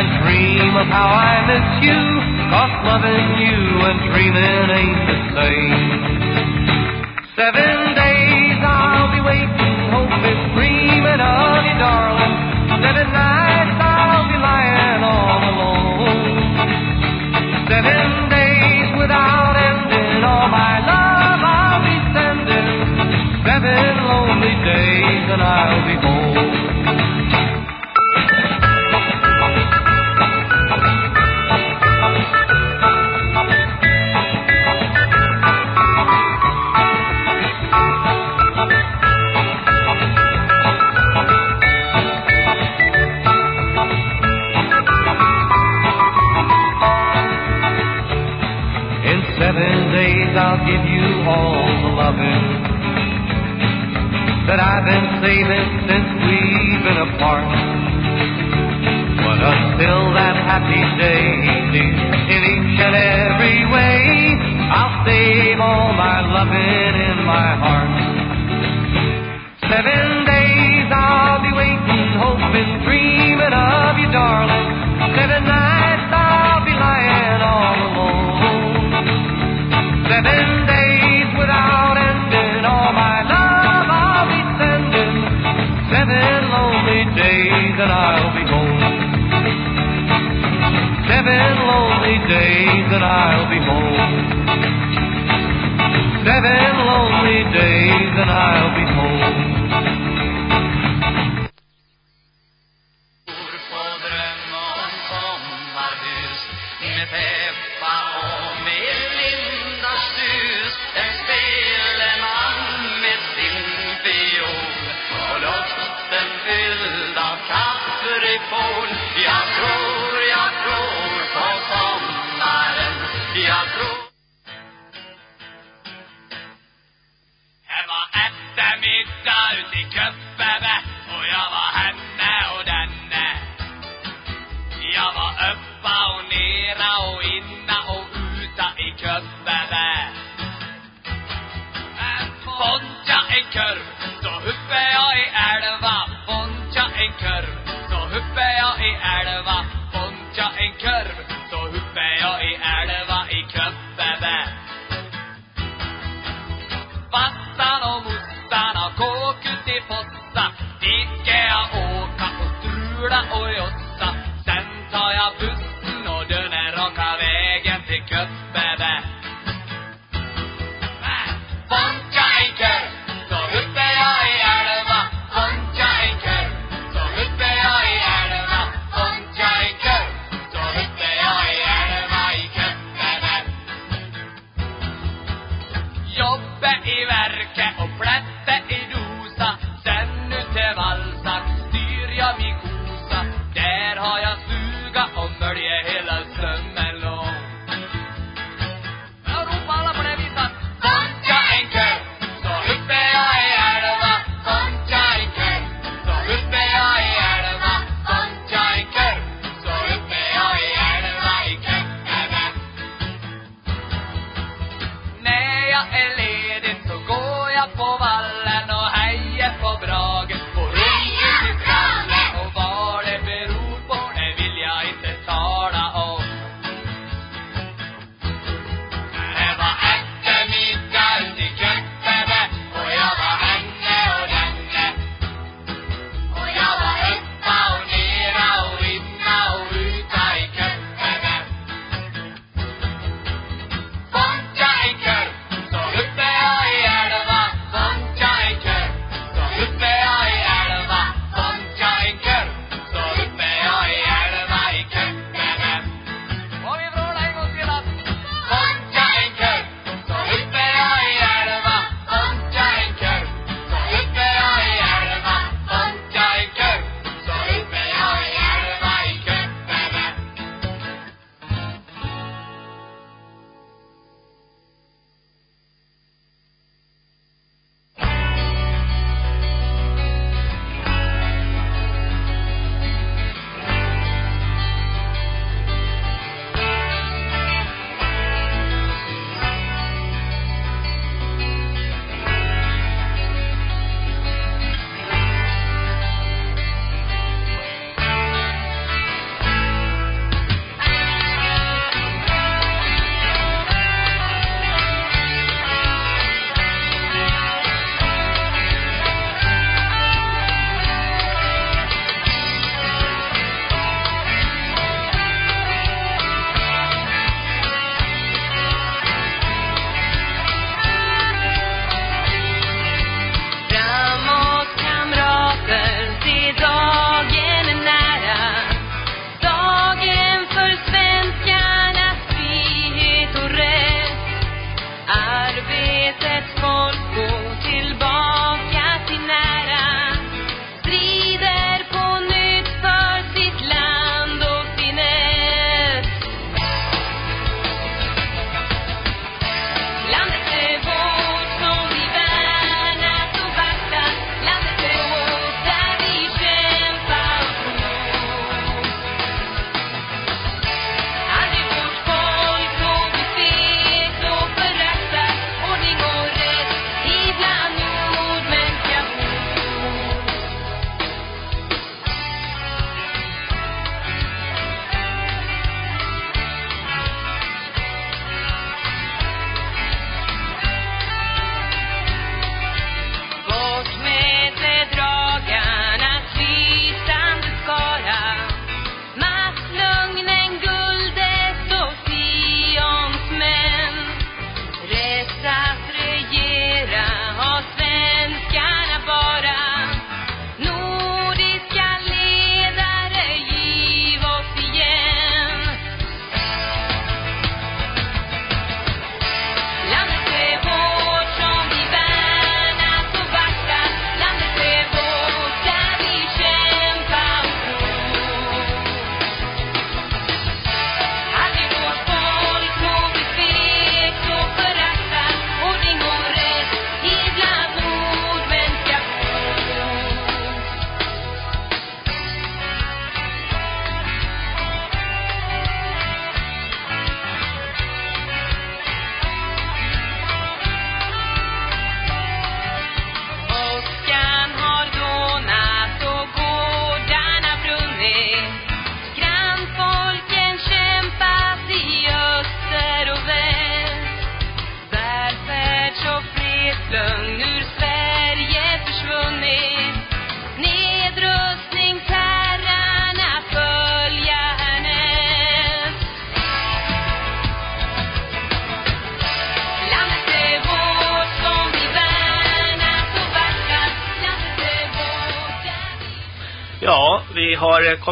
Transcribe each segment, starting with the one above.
and dream of how I miss you. Cause loving you and dreaming ain't the same. Seven days I'll be waiting, hoping, dreaming of you, darling. Seven nights I'll be lying all alone. Seven days without ending, all my love I'll be sending. Seven lonely days and I'll be home. loving that I've been saving since we've been apart. But until that happy day, in each and every way, I'll save all my loving in my heart. Seven that I'll be home. Seven lonely days and I'll be home. Jag tror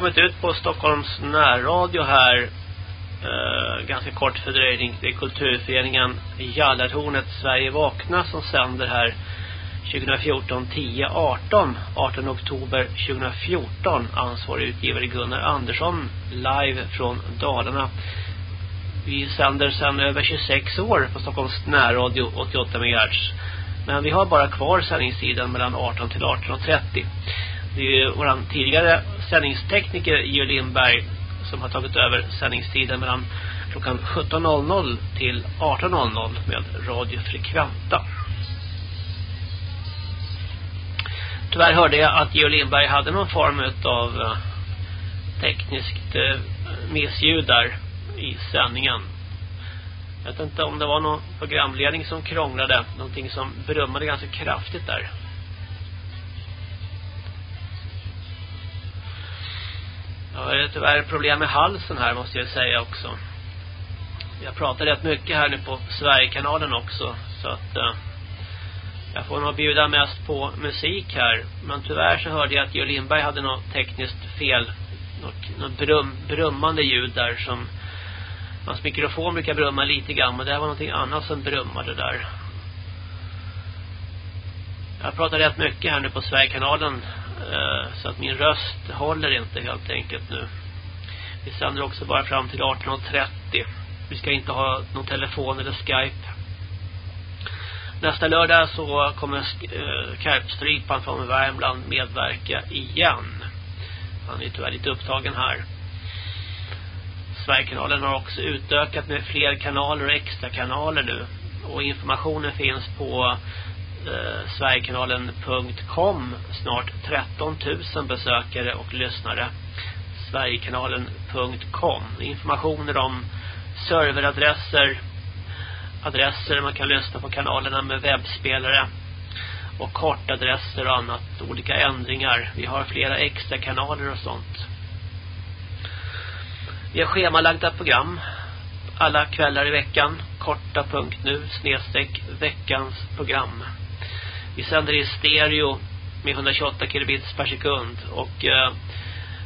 kommit ut på Stockholms närradio här eh, ganska kort fördröjning. Det är kulturföreningen Jallartornet Sverige Vakna som sänder här 2014 10 18 18 oktober 2014 ansvarig utgivare Gunnar Andersson live från Dalarna. Vi sänder sedan över 26 år på Stockholms närradio 88 MHz men vi har bara kvar sändningstiden mellan 18 till 18.30 det är ju vår tidigare sändningstekniker Georg Lindberg som har tagit över sändningstiden mellan klockan 17.00 till 18.00 med Radio Frekventa. Tyvärr hörde jag att Georg Lindberg hade någon form av eh, tekniskt eh, missljud där i sändningen. Jag vet inte om det var någon programledning som krånglade. Någonting som brummade ganska kraftigt där. Jag har tyvärr problem med halsen här måste jag säga också. Jag pratar rätt mycket här nu på Sverigekanalen också. Så att eh, jag får nog bjuda mest på musik här. Men tyvärr så hörde jag att Georg Lindberg hade något tekniskt fel. Något, något brum, brummande ljud där som... Hans mikrofon brukar brumma lite grann. Men det var någonting annat som brummade där. Jag pratar rätt mycket här nu på Sverigekanalen Eh, så att min röst håller inte helt enkelt nu. Vi sänder också bara fram till 18.30. Vi ska inte ha någon telefon eller Skype. Nästa lördag så kommer Karpstrypan eh, från Värmland medverka igen. Han är tyvärr lite upptagen här. Sverigekanalen har också utökat med fler kanaler och extra kanaler nu. Och informationen finns på eh, Sverigekanalen.com snart 13 000 besökare och lyssnare. Sverigekanalen.com Informationer om serveradresser, adresser man kan lyssna på kanalerna med webbspelare och kortadresser och annat, olika ändringar. Vi har flera extra kanaler och sånt. Vi har schemalagda program alla kvällar i veckan. Korta punkt nu snedstreck veckans program. Vi sänder i stereo med 128 kilobits per sekund och eh,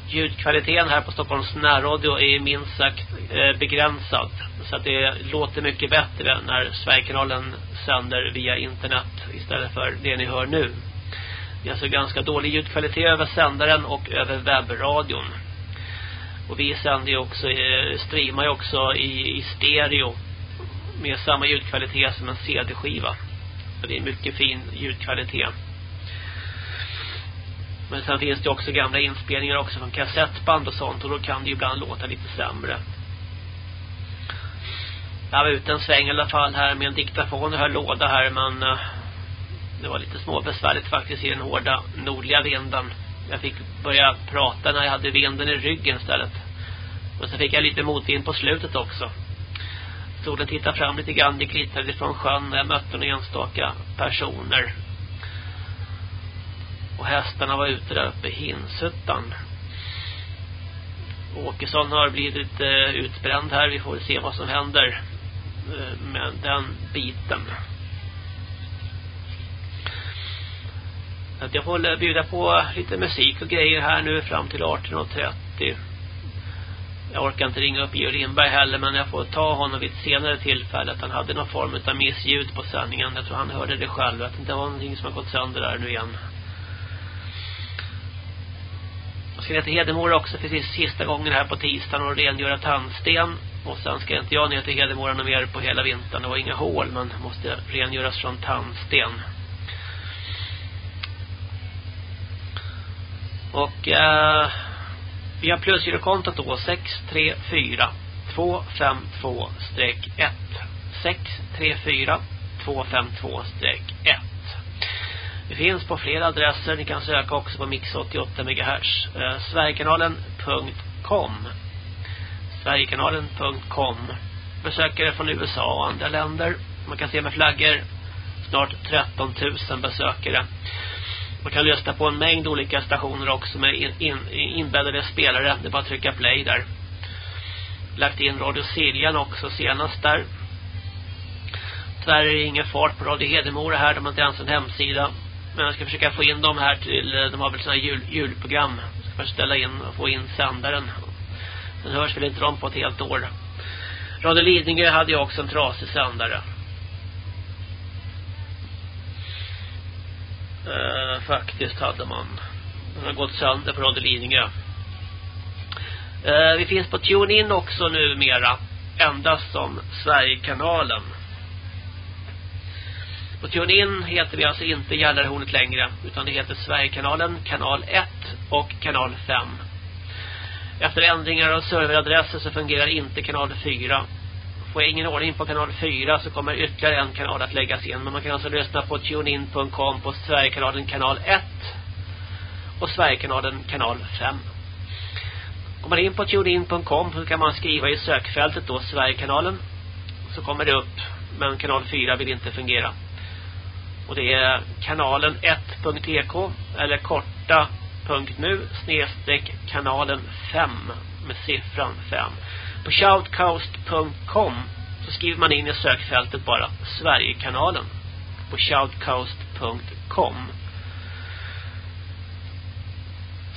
ljudkvaliteten här på Stockholms närradio är minst sagt eh, begränsad. Så att det låter mycket bättre när Sverigekanalen sänder via internet istället för det ni hör nu. Det är alltså ganska dålig ljudkvalitet över sändaren och över webbradion. Och vi sänder ju också, eh, streamar ju också i, i stereo med samma ljudkvalitet som en CD-skiva. Så det är mycket fin ljudkvalitet. Men sen finns det också gamla inspelningar också från kassettband och sånt. Och då kan det ju ibland låta lite sämre. Jag var ute en sväng i alla fall här med en diktafon och höll låda här. Men eh, det var lite småbesvärligt faktiskt i den hårda nordliga vinden. Jag fick börja prata när jag hade vinden i ryggen istället. Och så fick jag lite motvind på slutet också. Solen tittade fram lite grann. Det glittrade från sjön. Jag mötte några enstaka personer. Och hästarna var ute där uppe i Hinsuttan. Åkesson har blivit eh, utbränd här. Vi får se vad som händer eh, med den biten. Att jag får bjuda på lite musik och grejer här nu fram till 18.30. Jag orkar inte ringa upp Georg Lindberg heller men jag får ta honom vid ett senare tillfälle att han hade någon form av missljud på sändningen. Jag tror han hörde det själv. Att det inte var någonting som har gått sönder där nu igen. Jag ska ner till Hedemora också precis sista gången här på tisdagen och rengöra tandsten. Och sen ska inte jag ner till Hedemora något mer på hela vintern. Det var inga hål men måste rengöras från tandsten. Och... Eh, vi har plusgirokontot då 634 252-1 634 252-1 Det finns på flera adresser. Ni kan söka också på Mix 88 MHz. Eh, Sverigekanalen.com Sverigekanalen.com Besökare från USA och andra länder. Man kan se med flaggor. Snart 13 000 besökare. Man kan lyssna på en mängd olika stationer också med in, in, inbäddade spelare. Det är bara att trycka play där. Lagt in Radio Siljan också senast där. Tyvärr är det ingen fart på Radio Hedemora här. De har inte ens en hemsida. Men jag ska försöka få in dem här till, de har väl sådana jul, julprogram. Jag Ska ställa in och få in sändaren. Sen hörs väl inte de på ett helt år. Radio Lidingö hade ju också en trasig sändare. Eh, faktiskt hade man. Den har gått sönder på Radio Lidingö. Eh, vi finns på TuneIn också numera. Endast som Sverigekanalen. På TuneIn heter vi alltså inte Gällarhornet längre. Utan det heter Sverigekanalen, kanal 1 och kanal 5. Efter ändringar av serveradresser så fungerar inte kanal 4. Får jag ingen ordning på kanal 4 så kommer ytterligare en kanal att läggas in. Men man kan alltså lyssna på tunein.com på Sverigekanalen kanal 1 och Sverigekanalen kanal 5. Går man in på tunein.com så kan man skriva i sökfältet då Sverigekanalen. Så kommer det upp. Men kanal 4 vill inte fungera. Och det är kanalen 1.tk e eller korta.nu snedstreck kanalen 5 med siffran 5. På shoutcast.com så skriver man in i sökfältet bara Sverigekanalen på shoutcast.com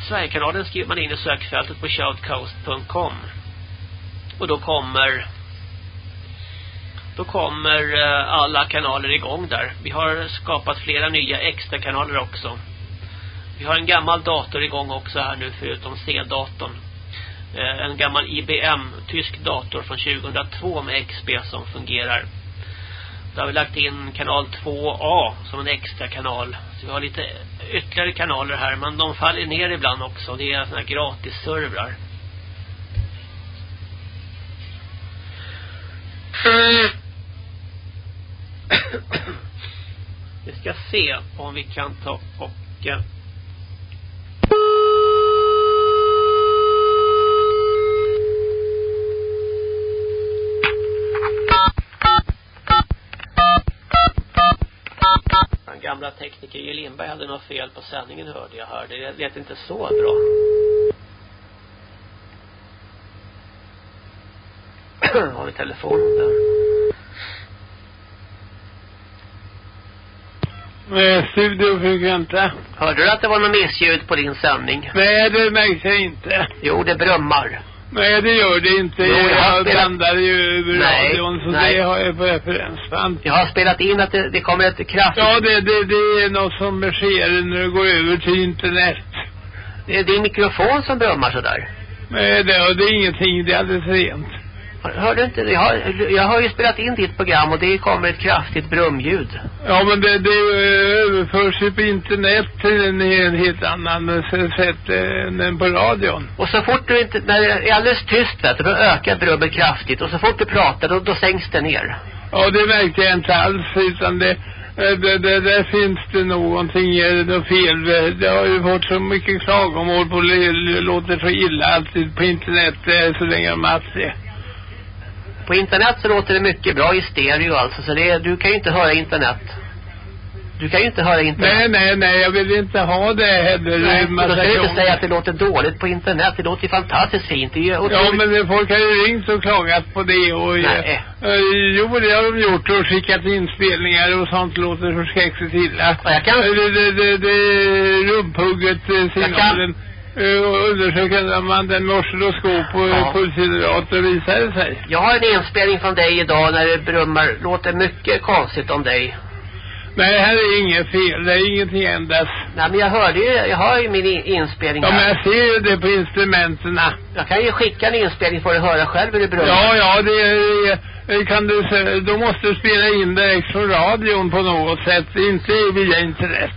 Sverigekanalen skriver man in i sökfältet på shoutcast.com och då kommer då kommer eh, alla kanaler igång där. Vi har skapat flera nya extra kanaler också. Vi har en gammal dator igång också här nu förutom C-datorn. Eh, en gammal IBM tysk dator från 2002 med XP som fungerar. Då har vi lagt in kanal 2A som en extra kanal. Så vi har lite ytterligare kanaler här men de faller ner ibland också. Det är såna här gratis servrar. Vi ska se om vi kan ta och gamla tekniker J. Lindberg hade något fel på sändningen hörde jag hörde. Det lät inte så bra. Har vi telefonen där? Eh, studio Frekventa. Hörde du att det var något missljud på din sändning? Nej, det märkte jag inte. Jo, det brummar. Nej, det gör det inte. Jo, jag jag spelat- blandar ju över Nej, radion, så nej. det har jag på referensband. Jag har spelat in att det, det kommer ett kraftigt... Ja, det, det, det är något som sker när du går över till internet. Det är din mikrofon som brummar sådär. Nej, det, det är ingenting. Det är alldeles rent. Hör, du inte? Jag har, jag har ju spelat in ditt program och det kommer ett kraftigt brumljud. Ja, men det, det eh, överförs ju på internet till en helt annan sätt eh, än på radion. Och så fort du inte, när det är alldeles tyst vet du, då ökar brummet kraftigt. Och så fort du pratar, då, då sänks det ner. Ja, det märkte jag inte alls, utan det, eh, det, det, där finns det någonting, eh, något fel. Det- har ju fått så mycket klagomål på det, låter så illa alltid på internet, så länge haft det. På internet så låter det mycket bra i stereo alltså. Så det, du kan ju inte höra internet. Du kan ju inte höra internet. Nej, nej, nej, jag vill inte ha det heller. Nej, en men då ska du inte säga att det låter dåligt på internet. Det låter ju fantastiskt fint. Det är ju Ja, otroligt... men det- folk har ju ringt och klagat på det och... Nej. Eh, jo, det har de gjort och skickat inspelningar och sånt låter förskräckligt illa. Ja, jag kan- Eh, Det, det, det, det rumphugget eh, signalen. Eh, Och undersöker man den med oscilloskop och Ja. pulshydrater visar det sig. Jag har en inspelning från dig idag när det brummar. Låter mycket konstigt om dig. Nej, här är inget fel. Det är ingenting ändras. Nej, men jag hörde ju, jag har ju min in- inspelning Ja, men här. jag ser ju det på instrumenten. Jag kan ju skicka en inspelning för att höra själv hur det brummar. Ja, ja, det är, kan du då måste du spela in direkt från radion på något sätt, inte via internet.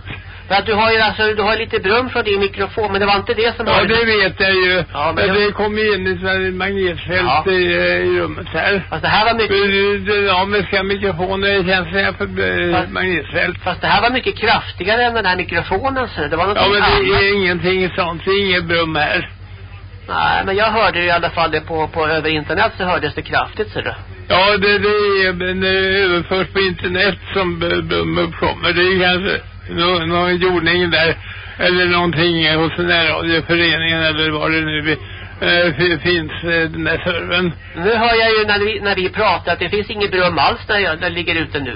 För att du har ju alltså, du har lite brum från din mikrofon, men det var inte det som Ja, hörde. det vet jag ju. Ja, men men jag- det kom ju in ett sånt här magnetfält Ja. i, eh, i rummet här. Fast det här var mycket, Men, eh, Ja, men ska mikrofoner känsliga för eh, Fast- magnetfält? fast det här var mycket kraftigare än den här mikrofonen så det var något Ja, men det annat. är ingenting sånt. Det är inget brum här. Nej, men jag hörde i alla fall det på, på över internet så hördes det kraftigt så det. Ja, det, det är det överförs på internet som brum uppkommer. Det är kanske nå- någon jordning där. Eller någonting hos den här radioföreningen eller vad det nu eh, fi- finns, eh, den där servern. Nu hör jag ju när vi, när vi pratar att det finns inget brum alls när jag, när jag ligger ute nu.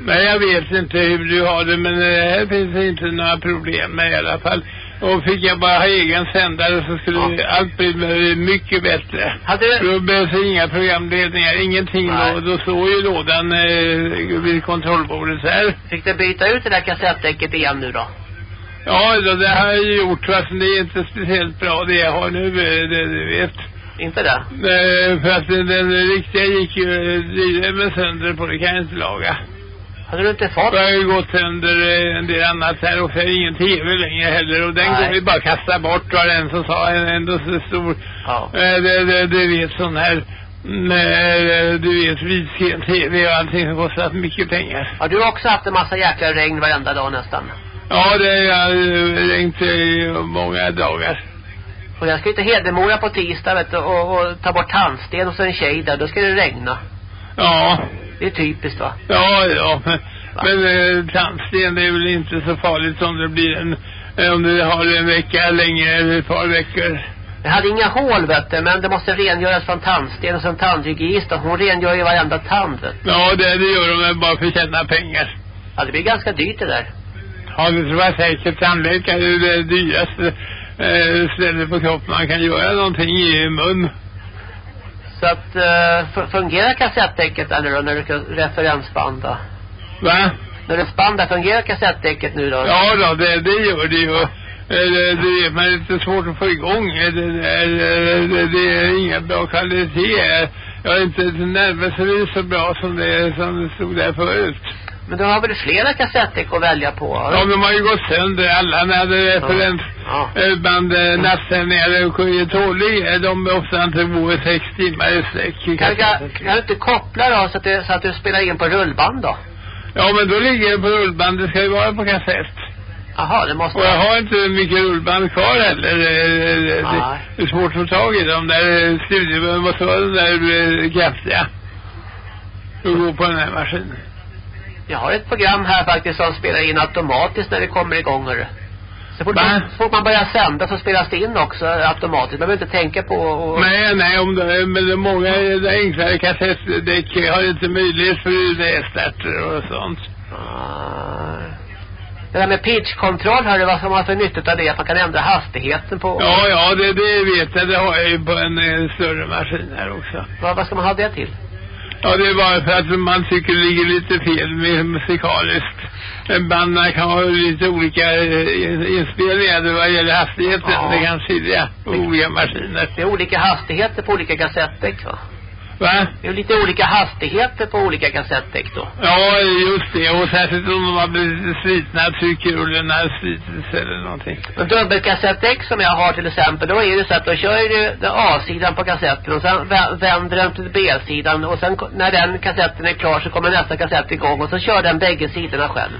Men jag vet inte hur du har det, men eh, här finns det inte några problem med i alla fall. Och fick jag bara ha egen sändare så skulle Ja. allt bli mycket bättre. Hade. Då behövs inga programledningar, ingenting. Nej. Då, då står ju lådan eh, vid kontrollbordet här. Fick du byta ut det där kassettdäcket igen nu då? Ja, då, det har jag gjort fast det är inte speciellt bra det jag har nu, eh, det du vet. Inte det? Eh, för att den, den riktiga gick ju eh, med sönder på det kan jag inte laga. Hade du inte fått? Det har ju gått sönder eh, en del annat här och det ingen tv längre heller och den Nej. går ju bara kasta bort var det en som sa en ändå så stor Ja. eh, det, det, du vet sån här mm, eh, du vet vidskriven tv och allting som kostat mycket pengar. Har du också haft en massa jäkla regn varenda dag nästan? Ja det har eh, ringt i många dagar. Och jag ska ju till Hedemora på tisdag vet du, och, och ta bort tandsten och så en tjej där. Då ska det regna. Ja, Det är typiskt va? ja, ja. Men, men eh, tandsten det är väl inte så farligt om det blir en eh, om du har en vecka längre eller ett par veckor. Jag hade inga hål vet du, men det måste rengöras från tandsten och sen tandhygienist. Hon rengör ju varenda tand vet du. Ja, det, det gör de bara för att tjäna pengar. Ja, det blir ganska dyrt det där. Ja, det tror jag säkert. Tandläkare är det dyraste eh, stället på kroppen man kan göra någonting i mun. Så att, eh, fungerar kassettdäcket eller då när du kan referensbanda? Va? När du spandar, fungerar kassettdäcket nu då? Ja då, det, det gör det ju. Det, det är men det är lite svårt att få igång. Det, det, det, är inga bra kvalitet. Jag är inte närmast så bra som det, som det stod där förut. Men du har väl flera kassettdäck att välja på? du? Ja, de har ju gått sönder alla när det referens Ja. eh, band eh, nattsändningar och tålig. De ofta inte bor sex timmar i sträck. Kan, kan, kan du inte koppla då så att, det, så att du spelar in på rullband då? Ja, men då ligger det på rullband. Det ska ju vara på kassett. Jaha, det måste Och jag har inte mycket rullband kvar heller. Eh, Det, Nej. det är svårt att få tag i dem där studiebönen måste vara de där eh, kraftiga. Och gå på den här maskinen. Jag har ett program här faktiskt som spelar in automatiskt när det kommer igång hörru. Så fort, Va? man, fort man börjar sända så spelas det in också automatiskt. Man behöver inte tänka på och... Nej, nej, om det, men det är många det enklare kassettdäck har inte möjlighet för UD-starter och sånt. Ah. Det där med pitchkontroll hörru, vad ska man ha för nytta av det? Att man kan ändra hastigheten på... Ja, ja, det, det vet jag. Det har jag ju på en eh, större maskin här också. Vad, vad ska man ha det till? Ja, det är bara för att man tycker det ligger lite fel med musikaliskt. En Banden kan ha lite olika eh, inspelningar vad gäller hastigheten. Ja. Det kan skilja på olika maskiner. Det är olika hastigheter på olika kassettdäck va? Va? Det är lite olika hastigheter på olika kassettdäck då. Ja, just det. Och särskilt om de har blivit slitna, tryckrullarna har slitits eller någonting. Men dubbelkassettdäck som jag har till exempel, då är det så att då kör du A-sidan på kassetten och sen vä- vänder den till B-sidan och sen när den kassetten är klar så kommer nästa kassett igång och så kör den bägge sidorna själv.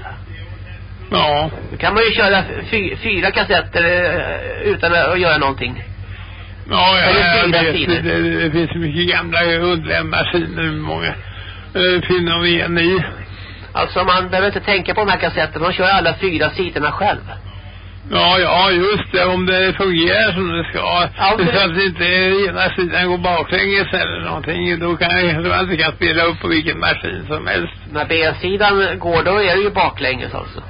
Ja. Då kan man ju köra fy, fyra kassetter eh, utan att göra någonting. Ja, jag fyra vet. sidor. Det, det finns mycket gamla underliga maskiner. Många eh, fenomen i. Alltså man behöver inte tänka på de här kassetterna, de kör alla fyra sidorna själv. Ja, ja, just det. Om det fungerar som det ska. Ja, det- Så att inte ena sidan går baklänges eller någonting. Då kan jag man inte kan spela upp på vilken maskin som helst. När B-sidan går då är det ju baklänges alltså.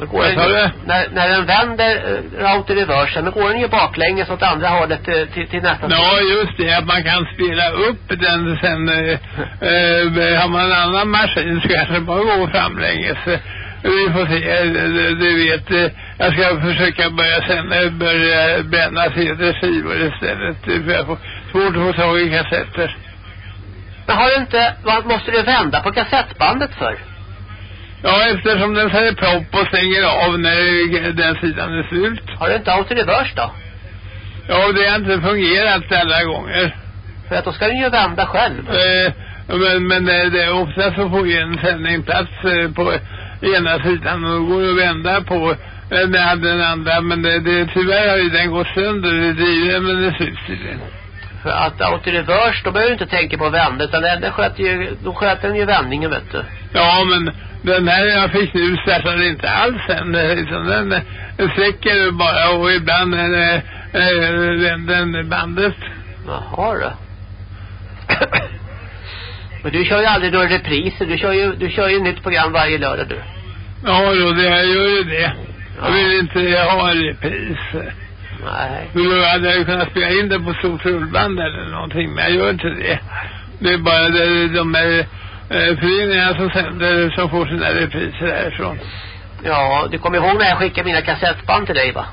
Då går den, du? när, när den vänder uh, auto reverse, då går den ju baklänges åt andra hållet till, till, till nästa Ja, just det. Att man kan spela upp den sen. Eh, eh, har man en annan maskin så kanske det bara går framlänges. Eh, Vi får se. Eh, Du, vet, eh, jag ska försöka börja sen eh, börja bränna CD-skivor istället. eh, För jag får svårt att få tag i kassetter. Men har du inte, vad måste du vända på kassettbandet för? Ja, eftersom den säger propp och stänger av när den sidan är slut. Har du inte auto reverse då? Ja, det har inte fungerat alla gånger. För att då ska den ju vända själv. Eh, men men eh, det, ofta så får ju en sändning plats eh, på ena sidan och då går det att vända på eh, den, den andra. Men det, det, tyvärr har ju den gått sönder. Det driver men det syns tydligen. För att auto reverse, då behöver du inte tänka på vända, utan den, den sköter ju, då sköter den ju vändningen vet du. Ja, men den här jag fick nu startade inte alls än. Eh, Liksom den, eh, den sträcker bara och ibland eh, eh, vänder den bandet. Jaha då. Men du kör ju aldrig några repriser, du kör ju, du kör ju nytt program varje lördag du. Ja, då det gör ju det. Jag vill inte ha en repris. Nej. Då hade jag ju kunnat spela in det på stort rullband eller någonting, men jag gör inte det. Det är bara de, eh, föreningarna som sänder som får sina repriser härifrån. Ja, du kommer ihåg när jag skickade mina kassettband till dig va?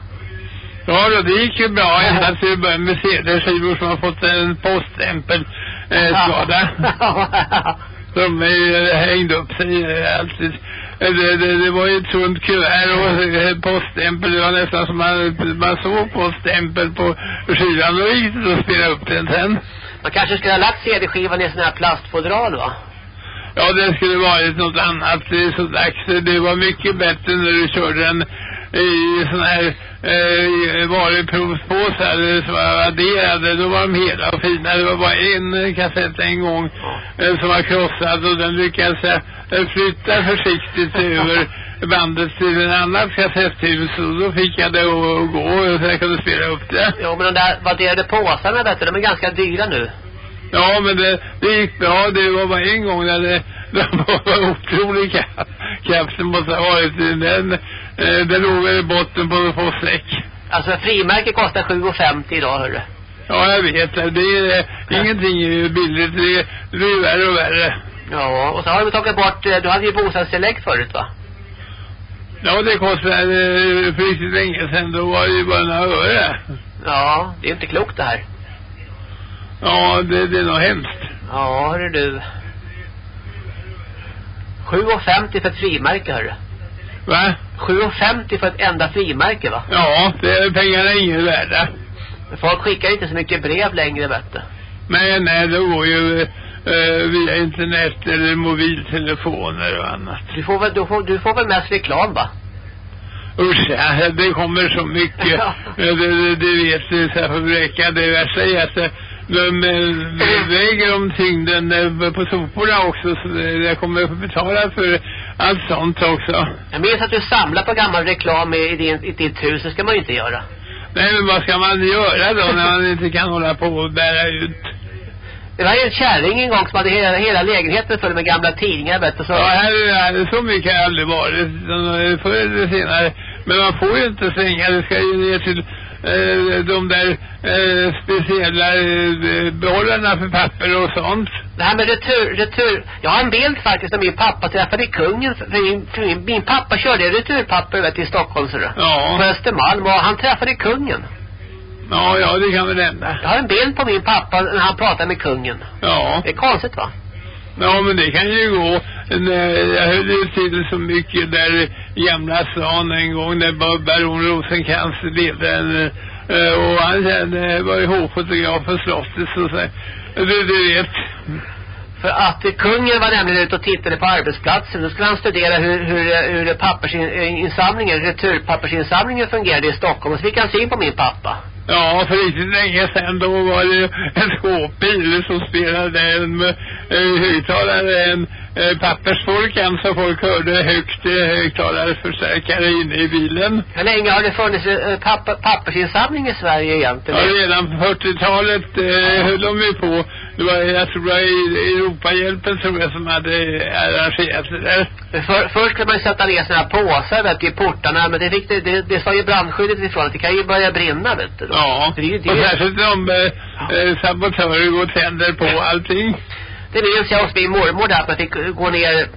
Ja då, det gick ju bra ända till att börja med CD-skivor som har fått en poststämpel eh, skada. De eh, hängde upp sig eh, alltid. Eh, Det, det, det var ju ett tunt kuvert och eh, poststämpel. Det var nästan som man, man såg poststämpel på skivan. Då gick det att spela upp den sen. Man kanske skulle ha lagt CD-skivan i sån här plastfodral va? Ja, det skulle varit något annat. Det är så dags. Det var mycket bättre när du körde den i sån här eh, varuprovspåsar som var adderade. Då var de hela och fina. Det var bara en kassett en gång eh, som var krossad och den lyckades jag eh, flytta försiktigt över bandet till en annan kassetthus och då fick jag det att gå så jag kunde spela upp det. Jo, men de där vadderade påsarna vet du, de är ganska dyra nu. Ja, men det, det gick bra. Det var bara en gång när det, det var otrolig. Kraften måste ha varit. Den, eh, den låg i botten på på släck. Alltså frimärke kostar 7,50 idag hörru. Ja, jag vet det. Det är, ingenting är billigt. Det, det blir värre och värre. Ja, och så har de tagit bort, eh, du hade ju bostadstillägg förut va? Ja, det kostade eh, för riktigt länge sedan. Då var det ju bara några öre. Ja, det är inte klokt det här. Ja, det, det är nog hemskt. Ja, hörru du. 7,50 för ett frimärke hörru. Va? 7,50 för ett enda frimärke va? Ja, det, pengarna är inget värda. Folk skickar inte så mycket brev längre vet du. Nej, nej, det går ju eh, via internet eller mobiltelefoner och annat. Du får väl, du får, du får väl mest reklam va? Usch, ja, det kommer så mycket. Det, det, det vet du, så jag får bräcka det värsta är att eh, de väger om tyngden eh, på soporna också så det, jag kommer att betala för allt sånt också. Jag minns att du samlar på gammal reklam i, din, i ditt hus, det ska man ju inte göra. Nej, men vad ska man göra då när man inte kan hålla på och bära ut? Det var ju en kärring en gång som hade hela, hela lägenheten full med gamla tidningar vet du. Så, Ja, här, här, så mycket har aldrig varit eh, förr eller senare. Men man får ju inte slänga, det ska ju ner till eh, de där eh, speciella eh, behållarna för papper och sånt. Här med retur, retur. Jag har en bild faktiskt när min pappa träffade kungen. För min, min, min pappa körde returpapper vet, i Stockholm så du. På Ja, Östermalm och han träffade kungen. ja, ja, det kan väl hända. Jag har en bild på min pappa när han pratade med kungen. Ja. Det är konstigt va? Ja, men det kan ju gå. När eh, jag höll ju till så mycket där i Gamla stan en gång när baron Rosenkrantz levde. En, och han kände, var ju hovfotograf för slottet så, att du, du vet. För att kungen var nämligen ute och tittade på arbetsplatsen. Då skulle han studera hur, hur, hur pappersinsamlingen, returpappersinsamlingen fungerade i Stockholm. Och så fick han syn på min pappa. Ja, för riktigt länge sedan då var det en skåpbil som spelade en eh, högtalare, en eh, pappersfolkan så folk hörde högt eh, högtalarförstärkare inne i bilen. Hur länge har det funnits eh, papper, pappersinsamling i Sverige egentligen? Ja, redan på 40-talet eh, höll de ju på. Det var, jag tror det var Europahjälpen tror jag som hade arrangerat det där. För, först skulle man ju sätta ner här påsar vet i portarna. Men det, fick, det, det, det sa ju brandskyddet ifrån att det kan ju börja brinna vet du. Ja, Det ju och det. särskilt om eh, eh, sabotörer går och tänder på allting. Det minns jag hos min mormor där att man fick gå ner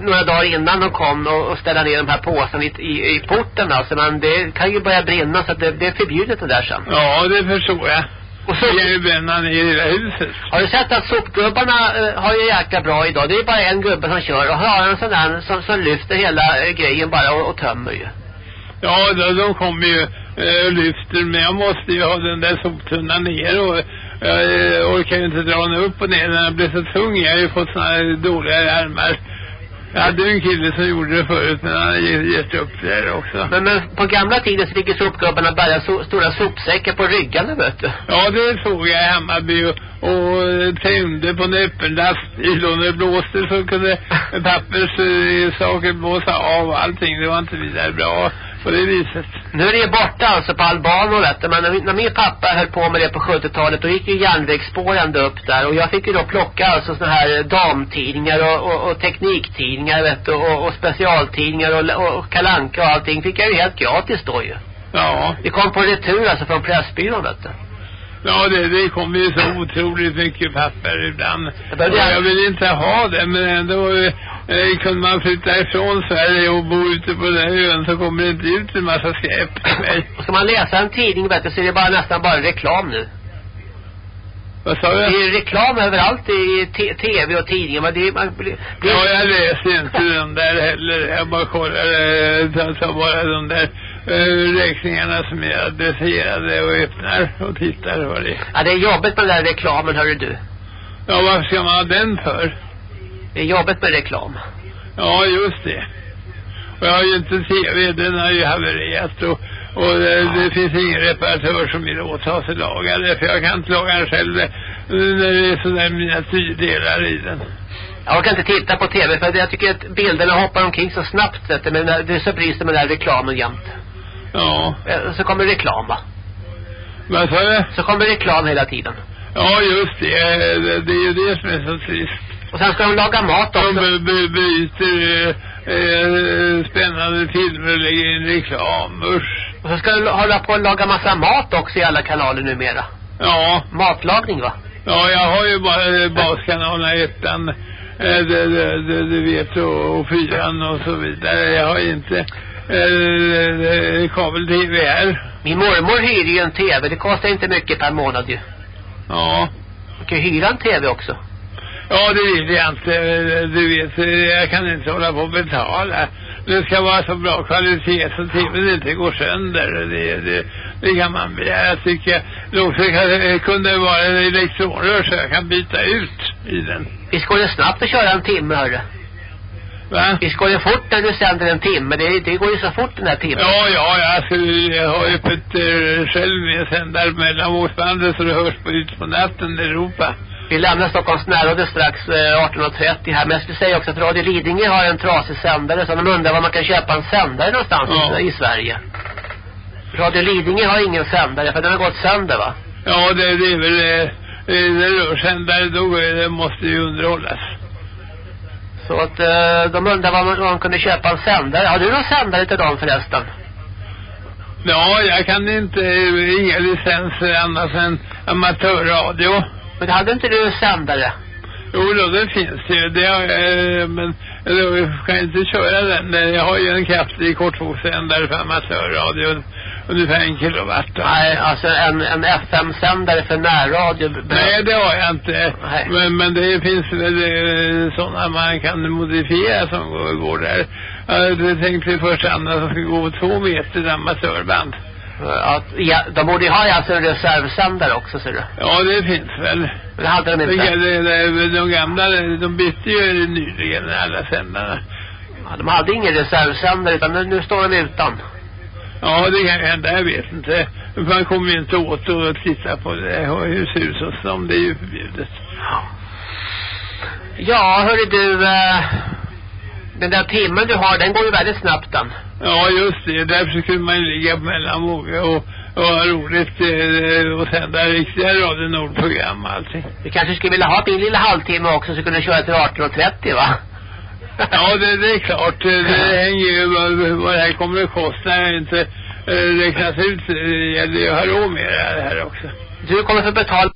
några dagar innan de kom och, och ställa ner de här påsarna i, i, i porten alltså. Men det kan ju börja brinna så att det, det är förbjudet det där sen. Ja, det förstår jag. Och så, bränna ner hela huset. har du sett att sopgubbarna eh, har ju jäkla bra idag. Det är bara en gubbe som kör och har en sån där som, som lyfter hela eh, grejen bara och, och tömmer ju. Ja, då, de kommer ju och lyfter, men jag måste ju ha den där soptunnan ner och jag orkar ju inte dra den upp och ner när den blir så tung. Jag har ju fått såna här dåliga armar. Jag hade en kille som gjorde det förut, men han har ge- gett upp det där också. Men, men på gamla tiden så fick ju sopgubbarna bära so, stora sopsäckar på ryggarna vet du. Ja, det såg jag i Hammarby och, och tände på en öppen lastbil och när det blåste så kunde papperssaker blåsa av allting. Det var inte vidare bra. På det viset. Nu är det ju borta alltså på Albano vet du. Men när, när min pappa höll på med det på 70-talet då gick ju järnvägsspår ända upp där. Och jag fick ju då plocka alltså såna här damtidningar och, och, och tekniktidningar vet du. Och, och specialtidningar och, och, och kalanka och allting fick jag ju helt gratis då ju. Ja, Det kom på retur alltså från Pressbyrån vet du. Ja det, det kommer ju så otroligt mycket papper ibland. Jag Och jag vill inte ha det, men ändå eh, kunde man flytta ifrån Sverige och bo ute på den ön så kommer det inte ut en massa skräp ska man läsa en tidning du så är det bara nästan bara reklam nu. Vad sa Det du? är reklam överallt i tv och tidningar. Men det man blir, Ja, jag läser inte den där heller. Jag bara kollar, eh, tar bara de där räkningarna som är adresserade och öppnar och tittar vad det är. ja, det är jobbigt med den där reklamen hörru du. Ja, varför ska man ha den för? Det är jobbigt med reklam. Ja, just det. Och jag har ju inte tv, den har ju havererat och, och det, det finns ingen reparatör som vill åta sig laga det, för jag kan inte laga den själv eh, när det är sådär miniatyrdelar i den. Jag orkar inte titta på tv för jag tycker att bilderna hoppar omkring så snabbt. Vet du, men det är så brister med den där reklamen jämt. Ja, Eh, Så kommer reklam va? vad sa du? Så kommer reklam hela tiden. Ja, just det. Eh, Det, det är ju det som är så trist. Och sen ska de laga mat De också. by- byter eh, eh, spännande filmer och lägger in reklam. Usch. Och så ska de hålla på och laga massa mat också i alla kanaler numera. Ja, Matlagning va? ja, jag har ju bara baskanalerna ettan, eh, det, det, det, du vet, och, och fyran och så vidare. Jag har inte eh, kabel-tv här. Min mormor hyr ju en tv. Det kostar inte mycket per månad ju. Ja. Man kan hyra en tv också. Ja, det vill jag inte. Eh, Du vet, eh, jag kan inte hålla på och betala. Det ska vara så bra kvalitet så tvn inte går sönder. Det, det, det kan man begära tycker jag. Det också kan- kunde vara en elektronrör så jag kan byta ut i den. Går det snabbt att köra en timme hörru. Va? Visst går det fort när du sänder en timme. Det, det går ju så fort den här timmen. Ja, ja, jag, skulle, jag har öppet eh, själv med sändare mellan vågbandet så det hörs på ut på natten i Europa. Vi lämnar Stockholms närradio strax eh, 18.30 här. Men jag skulle säga också att Radio Lidingö har en trasig sändare. Så de undrar var man kan köpa en sändare någonstans Ja. i, i Sverige. Radio Lidingö har ingen sändare för den har gått sönder va? Ja, det, det är väl, eh, eh, det rörsändare då det måste ju underhållas. Så att eh, de undrar var man, var man kunde köpa en sändare. Har du någon sändare till dem förresten? Ja, jag kan inte, eh, inga licenser annars än amatörradio. Men hade inte du sändare? Jo då, det finns ju. Det har, eh, men jag kan inte köra den. Jag har ju en kraftig kortvågssändare för amatörradio. Ungefär en kilowatt. Nej, alltså en, en FM-sändare för närradio. Nej, det har jag inte. Nej. Men, men det finns väl eh, sådana man kan modifiera som går, går där. Jag tänkte hand att de ska gå två meter amatörband. Att, ja, de borde ju ha alltså en reservsändare också ser du. Ja, det finns väl. Men det hade de inte. det, det, de gamla, de bytte ju nyligen alla sändarna. Ja, de hade ingen reservsändare utan nu, nu står de utan. Ja, det kan hända, jag vet inte. Man kommer ju inte åt att titta på det ut så som det är ju förbjudet. Ja, hörru du. Eh, den där timmen du har, den går ju väldigt snabbt den. Ja, just det. Därför skulle man ligga mellan vågor och, och ha roligt eh, och sända riktiga Radio Nord-program och allting. Du kanske skulle vilja ha din lilla halvtimme också så kunde du köra till 18.30 va? Ja, det, det är klart. Det, hänger ju vad, vad det här kommer att kosta. När inte eh, räknas ut. Det gäller ju att ha råd med det här också. Du kommer få betala